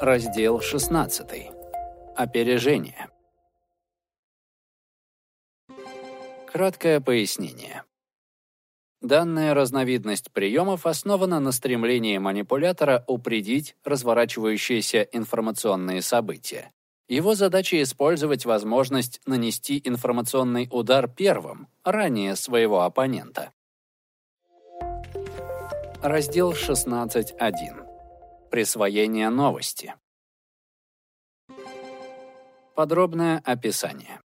Раздел 16. Опережение. Краткое пояснение. Данная разновидность приемов основана на стремлении манипулятора упредить разворачивающиеся информационные события. Его задача использовать возможность нанести информационный удар первым, ранее своего оппонента. Раздел 16.1. Присвоение новости. Подробное описание.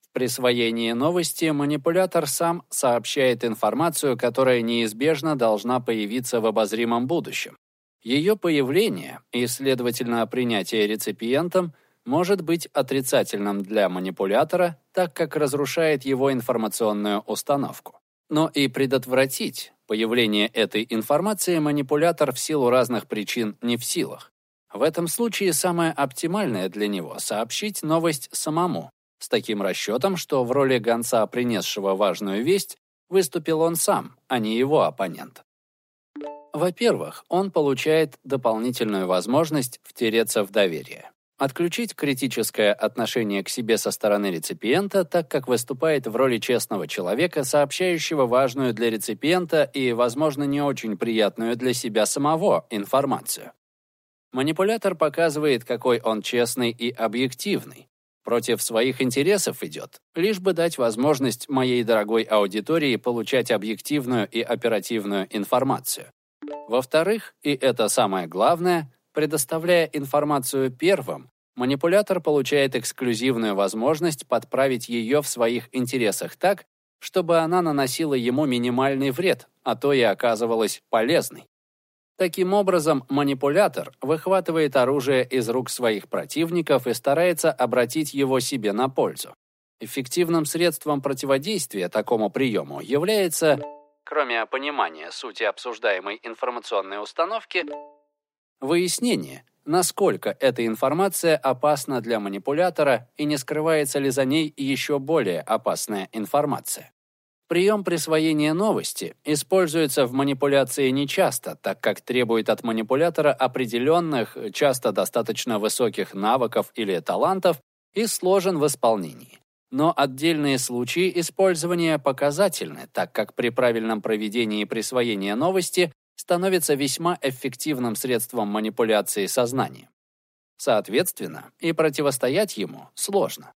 В присвоении новости манипулятор сам сообщает информацию, которая неизбежно должна появиться в обозримом будущем. Ее появление и, следовательно, принятие реципиентом может быть отрицательным для манипулятора, так как разрушает его информационную установку. Но и предотвратить появление этой информации манипулятор в силу разных причин не в силах. В этом случае самое оптимальное для него — сообщить новость самому, с таким расчетом, что в роли гонца, принесшего важную весть, выступил он сам, а не его оппонент. Во-первых, он получает дополнительную возможность втереться в доверие. Отключить критическое отношение к себе со стороны реципиента, так как выступает в роли честного человека, сообщающего важную для реципиента и, возможно, не очень приятную для себя самого информацию. Манипулятор показывает, какой он честный и объективный. Против своих интересов идет, лишь бы дать возможность моей дорогой аудитории получать объективную и оперативную информацию. Во-вторых, и это самое главное, Предоставляя информацию первым, манипулятор получает эксклюзивную возможность подправить ее в своих интересах так, чтобы она наносила ему минимальный вред, а то и оказывалась полезной. Таким образом, манипулятор выхватывает оружие из рук своих противников и старается обратить его себе на пользу. Эффективным средством противодействия такому приему является, кроме понимания сути обсуждаемой информационной установки, Выяснение, насколько эта информация опасна для манипулятора и не скрывается ли за ней еще более опасная информация. Прием присвоения новости используется в манипуляции нечасто, так как требует от манипулятора определенных, часто достаточно высоких навыков или талантов и сложен в исполнении. Но отдельные случаи использования показательны, так как при правильном проведении присвоения новости становится весьма эффективным средством манипуляции сознанием. Соответственно, и противостоять ему сложно.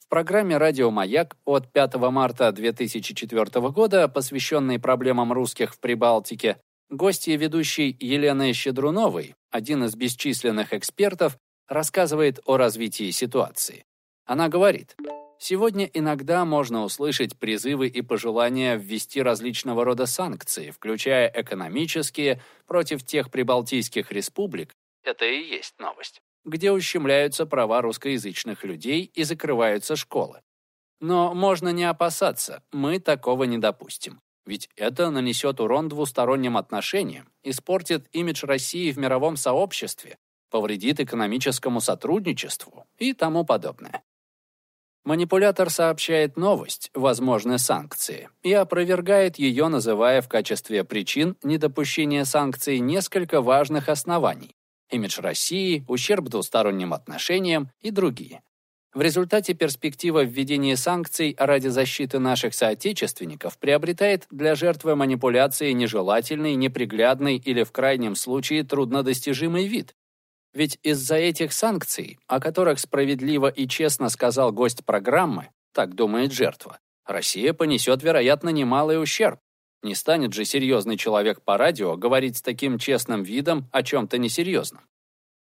В программе «Радио Маяк» от 5 марта 2004 года, посвященной проблемам русских в Прибалтике, гостья ведущей Елены Щедруновой, один из бесчисленных экспертов, рассказывает о развитии ситуации. Она говорит, Сегодня иногда можно услышать призывы и пожелания ввести различного рода санкции, включая экономические, против тех прибалтийских республик, это и есть новость, где ущемляются права русскоязычных людей и закрываются школы. Но можно не опасаться, мы такого не допустим. Ведь это нанесет урон двусторонним отношениям, испортит имидж России в мировом сообществе, повредит экономическому сотрудничеству и тому подобное. Манипулятор сообщает новость, возможны санкции, и опровергает ее, называя в качестве причин недопущения санкций несколько важных оснований – имидж России, ущерб двусторонним отношениям и другие. В результате перспектива введения санкций ради защиты наших соотечественников приобретает для жертвы манипуляции нежелательный, неприглядный или в крайнем случае труднодостижимый вид, ведь из-за этих санкций, о которых справедливо и честно сказал гость программы, так думает жертва, Россия понесет, вероятно, немалый ущерб. Не станет же серьезный человек по радио говорить с таким честным видом о чем-то несерьезном.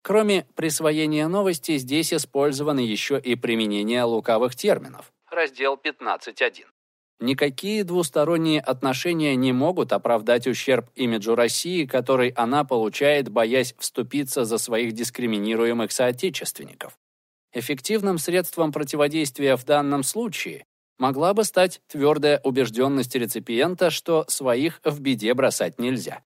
Кроме присвоения новости, здесь использовано еще и применение лукавых терминов. Раздел 15.1. Никакие двусторонние отношения не могут оправдать ущерб имиджу России, который она получает, боясь вступиться за своих дискриминируемых соотечественников. Эффективным средством противодействия в данном случае могла бы стать твердая убежденность реципиента, что своих в беде бросать нельзя.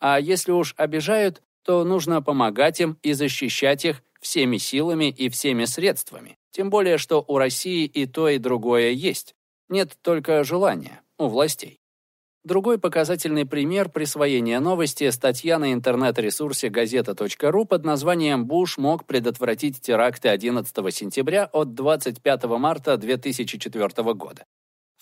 А если уж обижают, то нужно помогать им и защищать их всеми силами и всеми средствами. Тем более, что у России и то, и другое есть. Нет только желания у властей. Другой показательный пример присвоения новости – статья на интернет-ресурсе газета.ру под названием «Буш мог предотвратить теракты 11 сентября от 25 марта 2004 года»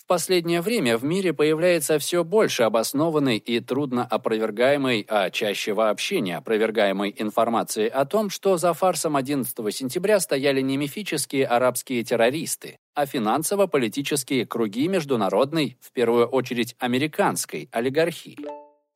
последнее время в мире появляется все больше обоснованной и трудно опровергаемой, а чаще вообще не опровергаемой информации о том, что за фарсом 11 сентября стояли не мифические арабские террористы, а финансово-политические круги международной, в первую очередь американской, олигархии.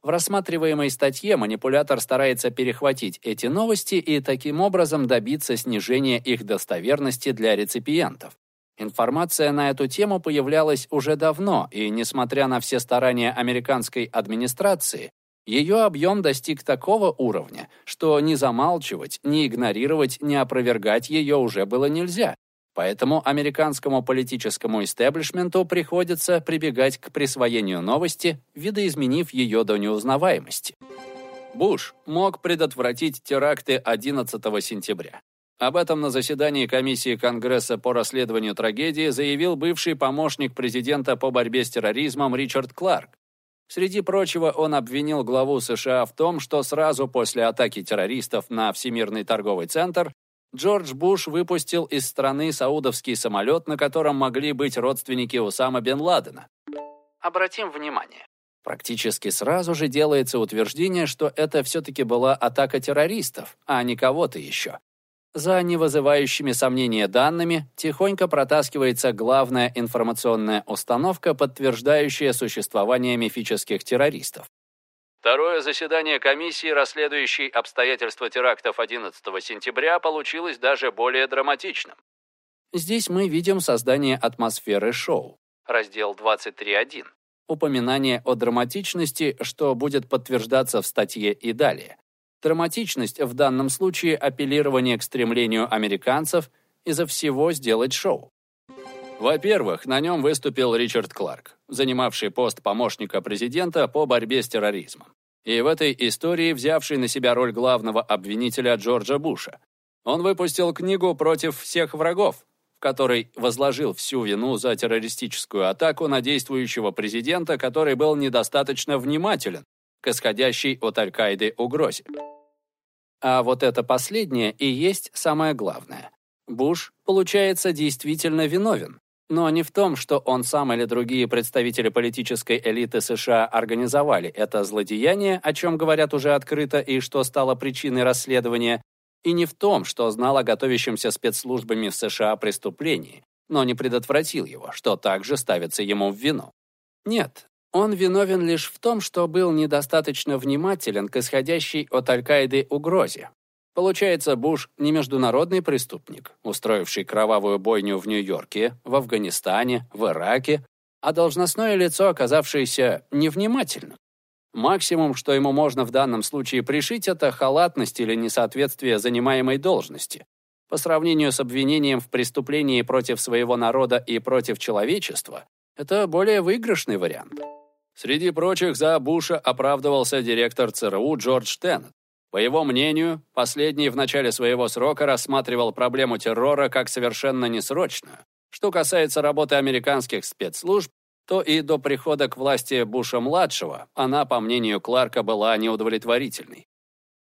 В рассматриваемой статье манипулятор старается перехватить эти новости и таким образом добиться снижения их достоверности для реципиентов. Информация на эту тему появлялась уже давно, и, несмотря на все старания американской администрации, ее объем достиг такого уровня, что ни замалчивать, ни игнорировать, ни опровергать ее уже было нельзя. Поэтому американскому политическому истеблишменту приходится прибегать к присвоению новости, видоизменив ее до неузнаваемости. Буш мог предотвратить теракты 11 сентября. Об этом на заседании комиссии Конгресса по расследованию трагедии заявил бывший помощник президента по борьбе с терроризмом Ричард Кларк. Среди прочего, он обвинил главу США в том, что сразу после атаки террористов на Всемирный торговый центр Джордж Буш выпустил из страны саудовский самолет, на котором могли быть родственники Усама бен Ладена. Обратим внимание. Практически сразу же делается утверждение, что это все-таки была атака террористов, а не кого-то еще. За невызывающими сомнения данными тихонько протаскивается главная информационная установка, подтверждающая существование мифических террористов. Второе заседание комиссии, расследующей обстоятельства терактов 11 сентября, получилось даже более драматичным. Здесь мы видим создание атмосферы шоу. Раздел 23.1. Упоминание о драматичности, что будет подтверждаться в статье и далее. Драматичность в данном случае апеллирование к стремлению американцев из-за всего сделать шоу. Во-первых, на нем выступил Ричард Кларк, занимавший пост помощника президента по борьбе с терроризмом. И в этой истории взявший на себя роль главного обвинителя Джорджа Буша. Он выпустил книгу «Против всех врагов», в которой возложил всю вину за террористическую атаку на действующего президента, который был недостаточно внимателен к исходящей от Аль-Каиды угрозе. А вот это последнее и есть самое главное. Буш, получается, действительно виновен. Но не в том, что он сам или другие представители политической элиты США организовали это злодеяние, о чем говорят уже открыто и что стало причиной расследования, и не в том, что знал о готовящемся спецслужбами в США преступлении, но не предотвратил его, что также ставится ему в вину. Нет, он виновен лишь в том, что был недостаточно внимателен к исходящей от Аль-Каиды угрозе. Получается, Буш не международный преступник, устроивший кровавую бойню в Нью-Йорке, в Афганистане, в Ираке, а должностное лицо, оказавшееся невнимательным. Максимум, что ему можно в данном случае пришить, это халатность или несоответствие занимаемой должности. По сравнению с обвинением в преступлении против своего народа и против человечества, это более выигрышный вариант. Среди прочих за Буша оправдывался директор ЦРУ Джордж Теннет. По его мнению, последний в начале своего срока рассматривал проблему террора как совершенно несрочную. Что касается работы американских спецслужб, то и до прихода к власти Буша-младшего она, по мнению Кларка, была неудовлетворительной.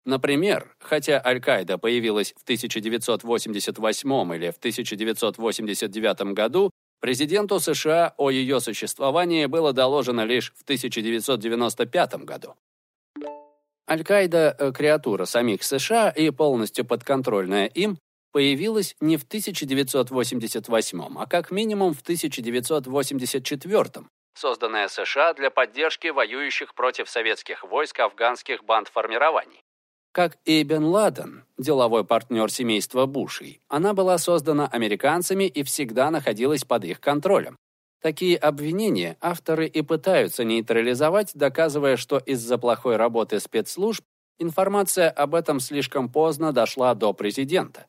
Например, хотя Аль-Каида появилась в 1988 или в 1989 году, Президенту США о ее существовании было доложено лишь в 1995 году. Аль-Каида, э, креатура самих США и полностью подконтрольная им, появилась не в 1988, а как минимум в 1984, созданная США для поддержки воюющих против советских войск афганских бандформирований. Как и Ладен, деловой партнер семейства Бушей, она была создана американцами и всегда находилась под их контролем. Такие обвинения авторы и пытаются нейтрализовать, доказывая, что из-за плохой работы спецслужб информация об этом слишком поздно дошла до президента.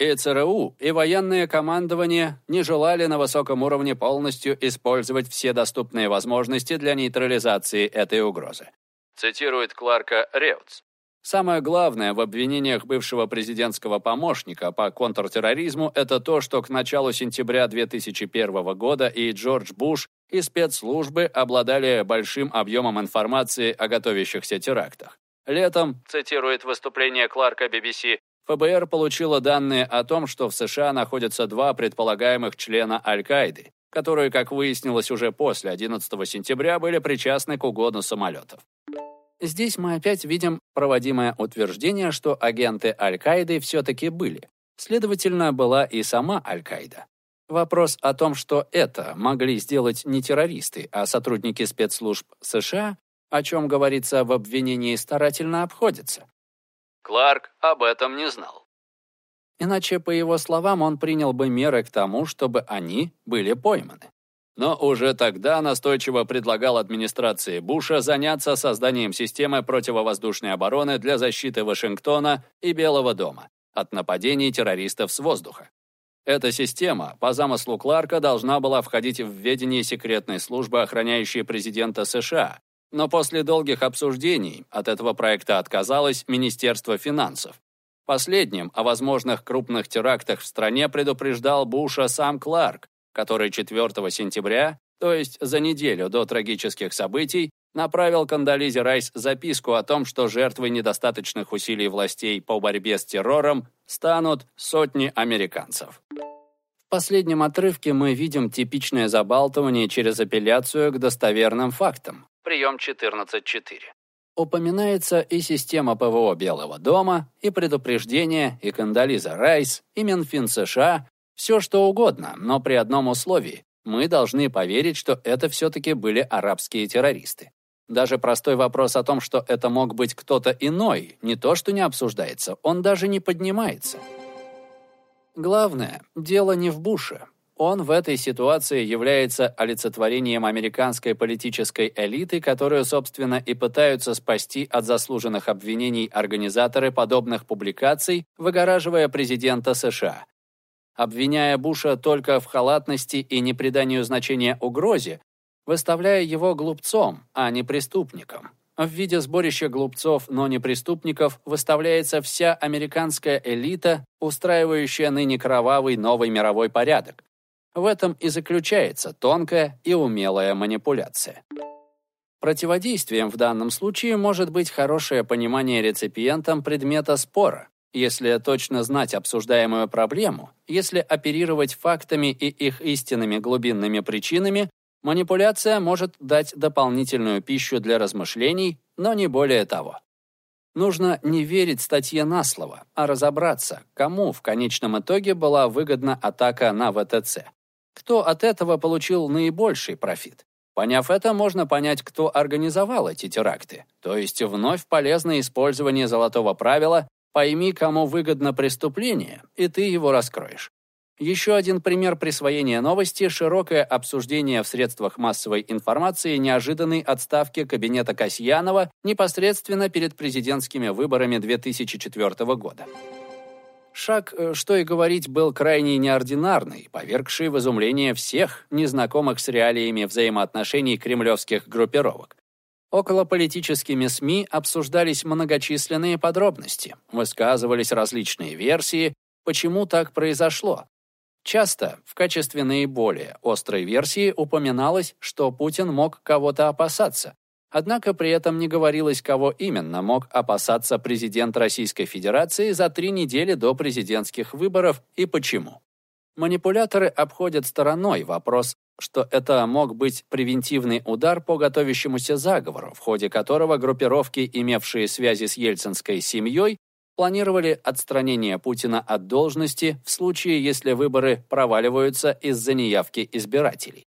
И ЦРУ, и военное командование не желали на высоком уровне полностью использовать все доступные возможности для нейтрализации этой угрозы. Цитирует Кларка Реутс. Самое главное в обвинениях бывшего президентского помощника по контртерроризму это то, что к началу сентября 2001 года и Джордж Буш, и спецслужбы обладали большим объемом информации о готовящихся терактах. Летом, цитирует выступление Кларка BBC, ФБР получило данные о том, что в США находятся два предполагаемых члена Аль-Каиды, которые, как выяснилось уже после 11 сентября, были причастны к угону самолетов. Здесь мы опять видим проводимое утверждение, что агенты Аль-Каиды все-таки были. Следовательно, была и сама Аль-Каида. Вопрос о том, что это могли сделать не террористы, а сотрудники спецслужб США, о чем говорится в обвинении, старательно обходится. Кларк об этом не знал. Иначе, по его словам, он принял бы меры к тому, чтобы они были пойманы но уже тогда настойчиво предлагал администрации Буша заняться созданием системы противовоздушной обороны для защиты Вашингтона и Белого дома от нападений террористов с воздуха. Эта система, по замыслу Кларка, должна была входить в ведение секретной службы, охраняющей президента США, но после долгих обсуждений от этого проекта отказалось Министерство финансов. Последним о возможных крупных терактах в стране предупреждал Буша сам Кларк, который 4 сентября, то есть за неделю до трагических событий, направил Кандализе Райс записку о том, что жертвой недостаточных усилий властей по борьбе с террором станут сотни американцев. В последнем отрывке мы видим типичное забалтывание через апелляцию к достоверным фактам. Прием 14.4. Упоминается и система ПВО Белого дома, и предупреждение, и Кандализа Райс, и Минфин США, все что угодно, но при одном условии. Мы должны поверить, что это все-таки были арабские террористы. Даже простой вопрос о том, что это мог быть кто-то иной, не то что не обсуждается, он даже не поднимается. Главное, дело не в Буше. Он в этой ситуации является олицетворением американской политической элиты, которую, собственно, и пытаются спасти от заслуженных обвинений организаторы подобных публикаций, выгораживая президента США обвиняя Буша только в халатности и неприданию значения угрозе, выставляя его глупцом, а не преступником. В виде сборища глупцов, но не преступников, выставляется вся американская элита, устраивающая ныне кровавый новый мировой порядок. В этом и заключается тонкая и умелая манипуляция. Противодействием в данном случае может быть хорошее понимание реципиентом предмета спора, если точно знать обсуждаемую проблему, если оперировать фактами и их истинными глубинными причинами, манипуляция может дать дополнительную пищу для размышлений, но не более того. Нужно не верить статье на слово, а разобраться, кому в конечном итоге была выгодна атака на ВТЦ. Кто от этого получил наибольший профит? Поняв это, можно понять, кто организовал эти теракты. То есть вновь полезное использование золотого правила Пойми, кому выгодно преступление, и ты его раскроешь. Еще один пример присвоения новости – широкое обсуждение в средствах массовой информации неожиданной отставки кабинета Касьянова непосредственно перед президентскими выборами 2004 года. Шаг, э, что и говорить, был крайне неординарный, повергший в изумление всех, незнакомых с реалиями взаимоотношений кремлевских группировок. Околополитическими СМИ обсуждались многочисленные подробности, высказывались различные версии, почему так произошло. Часто в качестве наиболее острой версии упоминалось, что Путин мог кого-то опасаться. Однако при этом не говорилось, кого именно мог опасаться президент Российской Федерации за три недели до президентских выборов и почему. Манипуляторы обходят стороной вопрос что это мог быть превентивный удар по готовящемуся заговору, в ходе которого группировки, имевшие связи с ельцинской семьей, планировали отстранение Путина от должности в случае, если выборы проваливаются из-за неявки избирателей.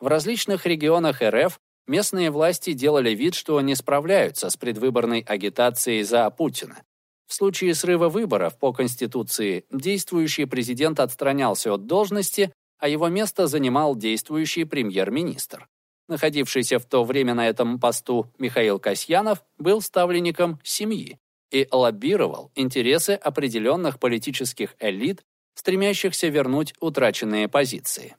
В различных регионах РФ местные власти делали вид, что не справляются с предвыборной агитацией за Путина. В случае срыва выборов по Конституции действующий президент отстранялся от должности, а его место занимал действующий премьер-министр. Находившийся в то время на этом посту Михаил Касьянов был ставленником семьи и лоббировал интересы определенных политических элит, стремящихся вернуть утраченные позиции.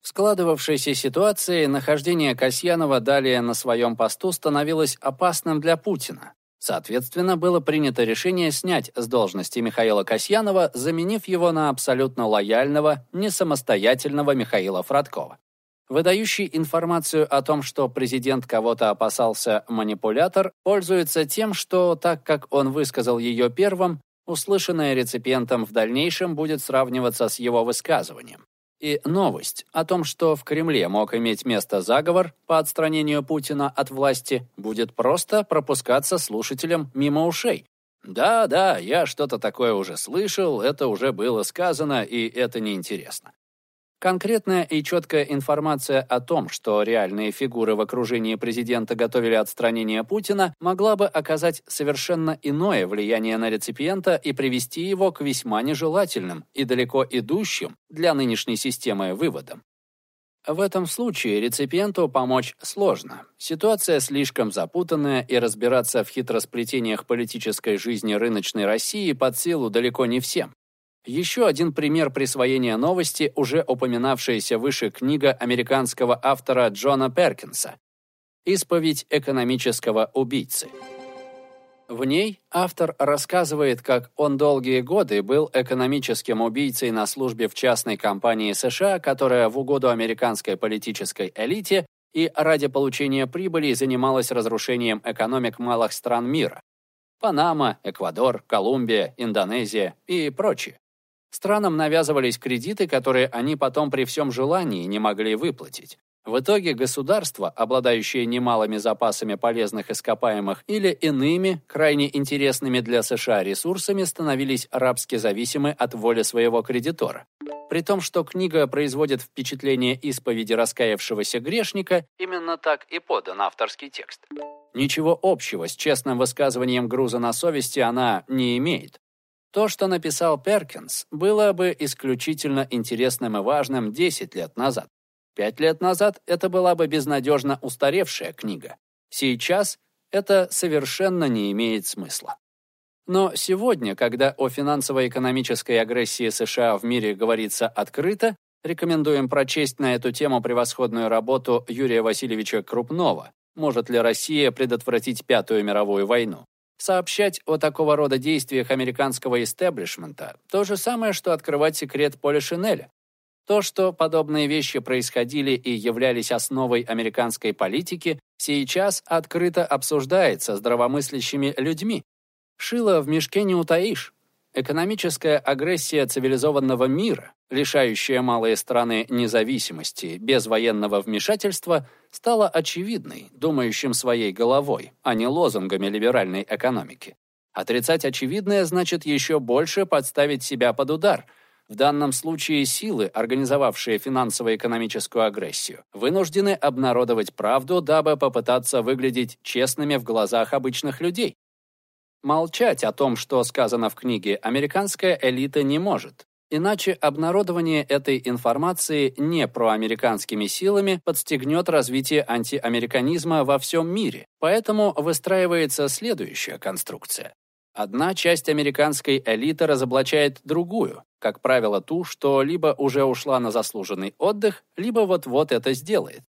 В складывавшейся ситуации нахождение Касьянова далее на своем посту становилось опасным для Путина, Соответственно, было принято решение снять с должности Михаила Касьянова, заменив его на абсолютно лояльного, несамостоятельного Михаила Фродкова. Выдающий информацию о том, что президент кого-то опасался манипулятор, пользуется тем, что, так как он высказал ее первым, услышанное реципиентом в дальнейшем будет сравниваться с его высказыванием. И новость о том, что в Кремле мог иметь место заговор по отстранению Путина от власти, будет просто пропускаться слушателям мимо ушей. Да, да, я что-то такое уже слышал, это уже было сказано, и это неинтересно. Конкретная и четкая информация о том, что реальные фигуры в окружении президента готовили отстранение Путина, могла бы оказать совершенно иное влияние на реципиента и привести его к весьма нежелательным и далеко идущим для нынешней системы выводам. В этом случае реципиенту помочь сложно. Ситуация слишком запутанная, и разбираться в хитросплетениях политической жизни рыночной России под силу далеко не всем. Еще один пример присвоения новости, уже упоминавшаяся выше книга американского автора Джона Перкинса «Исповедь экономического убийцы». В ней автор рассказывает, как он долгие годы был экономическим убийцей на службе в частной компании США, которая в угоду американской политической элите и ради получения прибыли занималась разрушением экономик малых стран мира. Панама, Эквадор, Колумбия, Индонезия и прочие. Странам навязывались кредиты, которые они потом при всем желании не могли выплатить. В итоге государства, обладающие немалыми запасами полезных ископаемых или иными, крайне интересными для США ресурсами, становились рабски зависимы от воли своего кредитора. При том, что книга производит впечатление исповеди раскаявшегося грешника, именно так и подан авторский текст. Ничего общего с честным высказыванием груза на совести она не имеет. То, что написал Перкинс, было бы исключительно интересным и важным 10 лет назад. Пять лет назад это была бы безнадежно устаревшая книга. Сейчас это совершенно не имеет смысла. Но сегодня, когда о финансово-экономической агрессии США в мире говорится открыто, рекомендуем прочесть на эту тему превосходную работу Юрия Васильевича Крупнова «Может ли Россия предотвратить Пятую мировую войну?». Сообщать о такого рода действиях американского истеблишмента – то же самое, что открывать секрет Поля Шинеля. То, что подобные вещи происходили и являлись основой американской политики, сейчас открыто обсуждается здравомыслящими людьми. Шило в мешке не утаишь. Экономическая агрессия цивилизованного мира, лишающая малые страны независимости без военного вмешательства, стала очевидной, думающим своей головой, а не лозунгами либеральной экономики. Отрицать очевидное значит еще больше подставить себя под удар. В данном случае силы, организовавшие финансово-экономическую агрессию, вынуждены обнародовать правду, дабы попытаться выглядеть честными в глазах обычных людей. Молчать о том, что сказано в книге, американская элита не может. Иначе обнародование этой информации не проамериканскими силами подстегнет развитие антиамериканизма во всем мире. Поэтому выстраивается следующая конструкция. Одна часть американской элиты разоблачает другую, как правило, ту, что либо уже ушла на заслуженный отдых, либо вот-вот это сделает.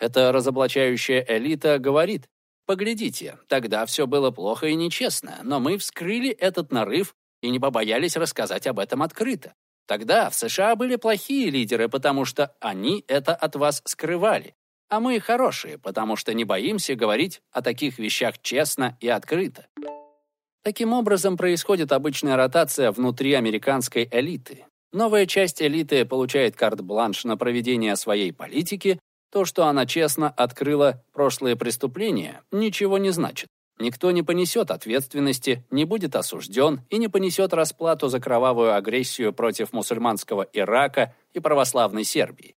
Эта разоблачающая элита говорит, Поглядите, тогда все было плохо и нечестно, но мы вскрыли этот нарыв и не побоялись рассказать об этом открыто. Тогда в США были плохие лидеры, потому что они это от вас скрывали. А мы хорошие, потому что не боимся говорить о таких вещах честно и открыто. Таким образом происходит обычная ротация внутри американской элиты. Новая часть элиты получает карт-бланш на проведение своей политики, то, что она честно открыла прошлые преступления, ничего не значит. Никто не понесет ответственности, не будет осужден и не понесет расплату за кровавую агрессию против мусульманского Ирака и православной Сербии.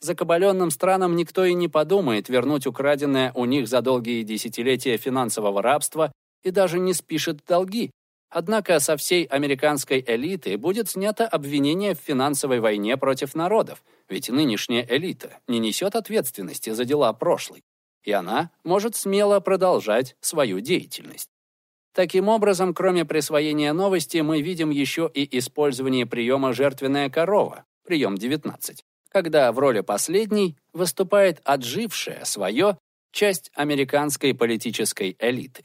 Закабаленным странам никто и не подумает вернуть украденное у них за долгие десятилетия финансового рабства и даже не спишет долги, Однако со всей американской элиты будет снято обвинение в финансовой войне против народов, ведь нынешняя элита не несет ответственности за дела прошлой, и она может смело продолжать свою деятельность. Таким образом, кроме присвоения новости, мы видим еще и использование приема «жертвенная корова», прием 19, когда в роли последней выступает отжившая свое часть американской политической элиты.